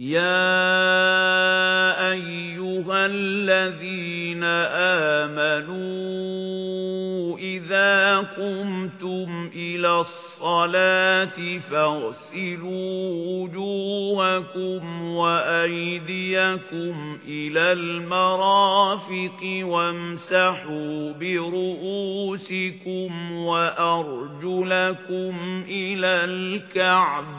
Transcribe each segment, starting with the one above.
يَا أَيُّهَا الَّذِينَ آمَنُوا إِذَا قُمْتُمْ إِلَى الصَّلَاةِ فَاغْسِلُوا وُجُوهَكُمْ وَأَيْدِيَكُمْ إِلَى الْمَرَافِقِ وَامْسَحُوا بِرُءُوسِكُمْ وَأَرْجُلَكُمْ إِلَى الْكَعْبَيْنِ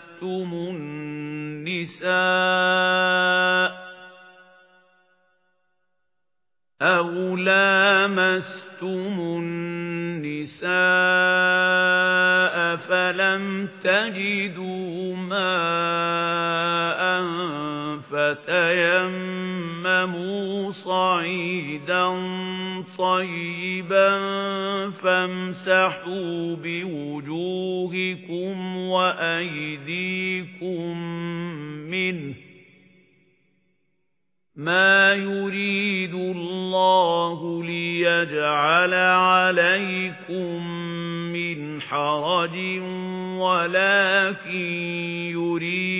لَامَسْتُمُ النِّسَاءَ أَوْ لَامَسْتُمُ النِّسَاءَ فَلَمْ تَجِدُوا مَاءً فَتَيَمَّمُوا صَعِيدًا طَيِّبًا فَامْسَحُوا بِوُجُوهِكُمْ وَأَيْدِيكُمْ مِنْهُ مَا يُرِيدُ اللَّهُ لِيَجْعَلَ عَلَيْكُمْ مِنْ حَرَجٍ وَلَكِنْ يُرِيدُ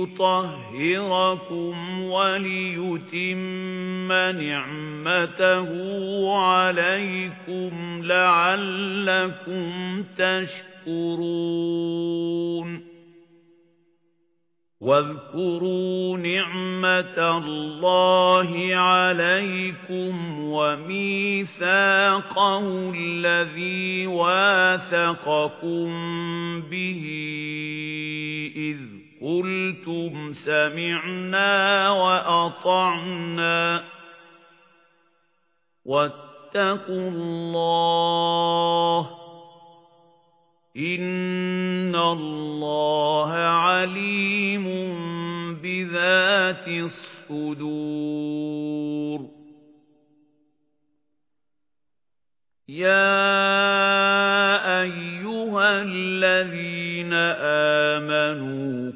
لِيُطَهِّرَكُمْ وَلِيُتِمَّ نِعْمَتَهُ عَلَيْكُمْ لَعَلَّكُمْ تَشْكُرُونَ وَاذْكُرُوا نِعْمَةَ اللَّهِ عَلَيْكُمْ وَمِيثَاقَهُ الَّذِي وَاثَقَكُم بِهِ إِذْ قُلْتُمْ سَمِعْنَا وَأَطَعْنَا وَاتَّقُوا اللَّهَ إِنَّ اللَّهَ عَلِيمٌ بِذَاتِ الصُّدُورِ. يَا أَيُّهَا الَّذِينَ آمَنُوا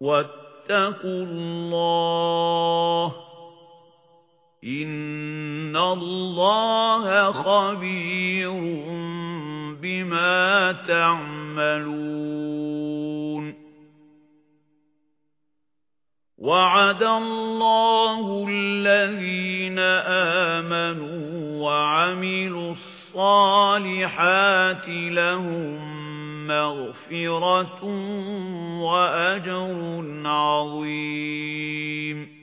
وَاتَّقُوا اللَّهَ إِنَّ اللَّهَ خَبِيرٌ بِمَا تَعْمَلُونَ وَعَدَ اللَّهُ الَّذِينَ آمَنُوا وَعَمِلُوا الصَّالِحَاتِ لَهُم مَغْفِرَةٌ وَأَجْرٌ عَظِيمٌ